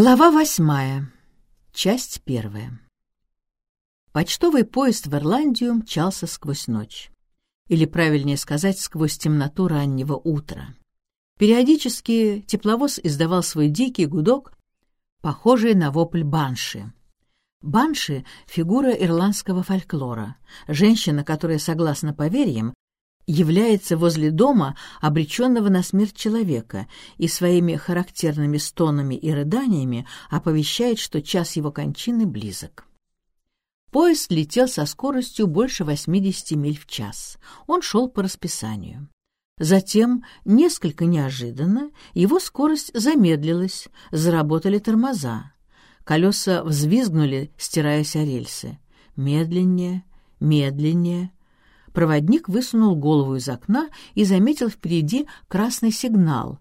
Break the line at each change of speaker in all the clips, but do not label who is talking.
Глава восьмая. Часть первая. Почтовый поезд в Ирландию мчался сквозь ночь. Или, правильнее сказать, сквозь темноту раннего утра. Периодически тепловоз издавал свой дикий гудок, похожий на вопль банши. Банши — фигура ирландского фольклора, женщина, которая, согласно поверьям, является возле дома обреченного на смерть человека и своими характерными стонами и рыданиями оповещает, что час его кончины близок. Поезд летел со скоростью больше 80 миль в час. Он шел по расписанию. Затем, несколько неожиданно, его скорость замедлилась, заработали тормоза. Колеса взвизгнули, стираясь о рельсы. Медленнее, медленнее — Проводник высунул голову из окна и заметил впереди красный сигнал,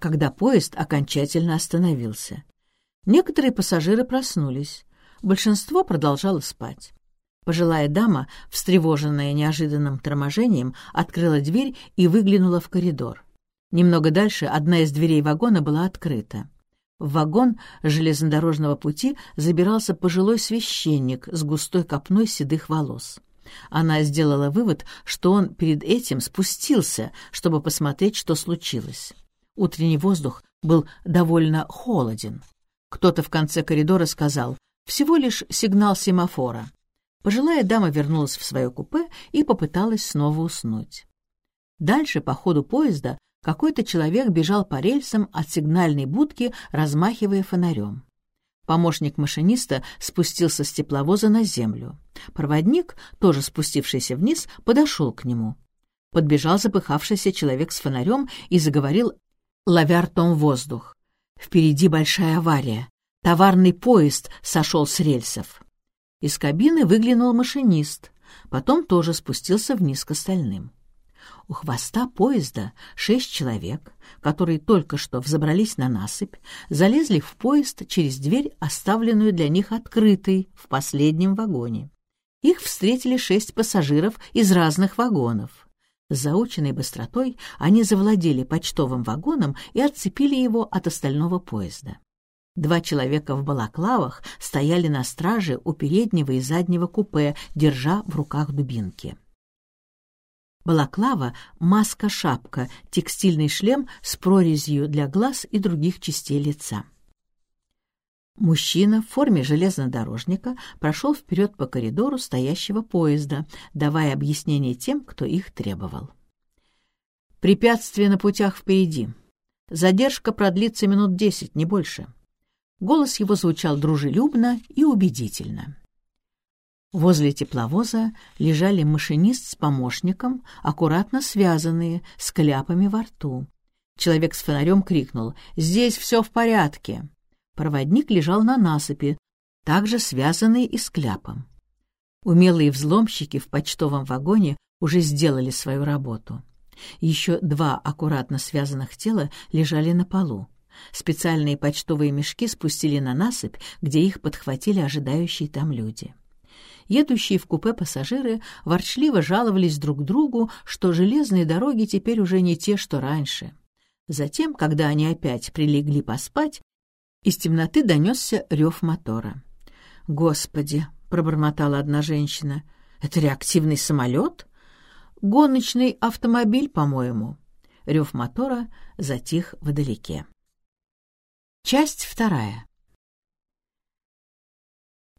когда поезд окончательно остановился. Некоторые пассажиры проснулись, большинство продолжало спать. Пожилая дама, встревоженная неожиданным торможением, открыла дверь и выглянула в коридор. Немного дальше одна из дверей вагона была открыта. В вагон железнодорожного пути забирался пожилой священник с густой копной седых волос. Она сделала вывод, что он перед этим спустился, чтобы посмотреть, что случилось. Утренний воздух был довольно холоден. Кто-то в конце коридора сказал «всего лишь сигнал семафора». Пожилая дама вернулась в свое купе и попыталась снова уснуть. Дальше, по ходу поезда, какой-то человек бежал по рельсам от сигнальной будки, размахивая фонарем. Помощник машиниста спустился с тепловоза на землю. Проводник, тоже спустившийся вниз, подошел к нему. Подбежал запыхавшийся человек с фонарем и заговорил, ловя ртом воздух. «Впереди большая авария. Товарный поезд сошел с рельсов». Из кабины выглянул машинист, потом тоже спустился вниз к остальным. У хвоста поезда шесть человек, которые только что взобрались на насыпь, залезли в поезд через дверь, оставленную для них открытой в последнем вагоне. Их встретили шесть пассажиров из разных вагонов. С заученной быстротой они завладели почтовым вагоном и отцепили его от остального поезда. Два человека в балаклавах стояли на страже у переднего и заднего купе, держа в руках дубинки. Балаклава — маска-шапка, текстильный шлем с прорезью для глаз и других частей лица. Мужчина в форме железнодорожника прошел вперед по коридору стоящего поезда, давая объяснение тем, кто их требовал. «Препятствия на путях впереди. Задержка продлится минут десять, не больше». Голос его звучал дружелюбно и убедительно. Возле тепловоза лежали машинист с помощником, аккуратно связанные, с кляпами во рту. Человек с фонарем крикнул «Здесь все в порядке!». Проводник лежал на насыпи, также связанный и с кляпом. Умелые взломщики в почтовом вагоне уже сделали свою работу. Еще два аккуратно связанных тела лежали на полу. Специальные почтовые мешки спустили на насыпь, где их подхватили ожидающие там люди едущие в купе пассажиры ворчливо жаловались друг другу, что железные дороги теперь уже не те, что раньше. Затем, когда они опять прилегли поспать, из темноты донесся рев мотора. «Господи!» — пробормотала одна женщина. «Это реактивный самолет? Гоночный автомобиль, по-моему». Рев мотора затих вдалеке. Часть вторая.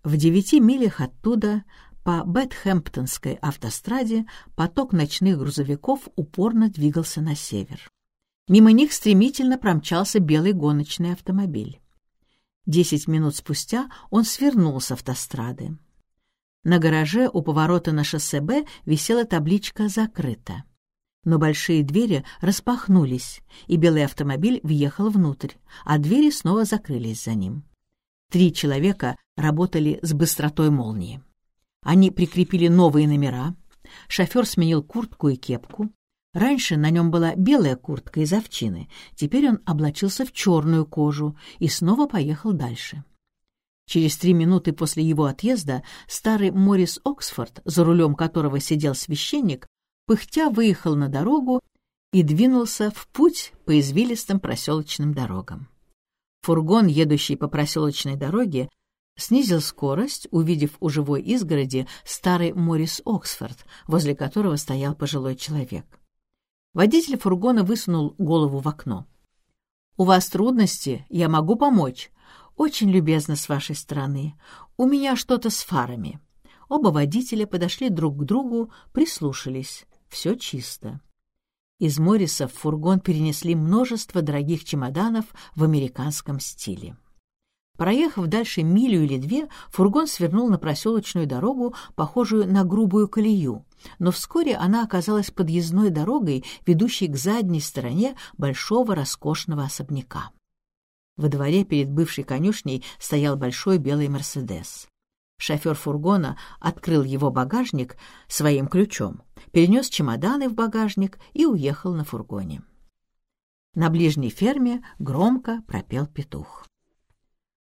В девяти милях оттуда по Бетхэмптонской автостраде поток ночных грузовиков упорно двигался на север. Мимо них стремительно промчался белый гоночный автомобиль. Десять минут спустя он свернул с автострады. На гараже у поворота на шоссе «Б» висела табличка «Закрыто». Но большие двери распахнулись, и белый автомобиль въехал внутрь, а двери снова закрылись за ним. Три человека работали с быстротой молнии. Они прикрепили новые номера, шофер сменил куртку и кепку. Раньше на нем была белая куртка из овчины, теперь он облачился в черную кожу и снова поехал дальше. Через три минуты после его отъезда старый Морис Оксфорд, за рулем которого сидел священник, пыхтя выехал на дорогу и двинулся в путь по извилистым проселочным дорогам. Фургон, едущий по проселочной дороге, снизил скорость, увидев у живой изгороди старый Моррис Оксфорд, возле которого стоял пожилой человек. Водитель фургона высунул голову в окно. «У вас трудности? Я могу помочь?» «Очень любезно с вашей стороны. У меня что-то с фарами». Оба водителя подошли друг к другу, прислушались. Все чисто. Из Морриса в фургон перенесли множество дорогих чемоданов в американском стиле. Проехав дальше милю или две, фургон свернул на проселочную дорогу, похожую на грубую колею, но вскоре она оказалась подъездной дорогой, ведущей к задней стороне большого роскошного особняка. Во дворе перед бывшей конюшней стоял большой белый «Мерседес». Шофер фургона открыл его багажник своим ключом, перенес чемоданы в багажник и уехал на фургоне. На ближней ферме громко пропел петух.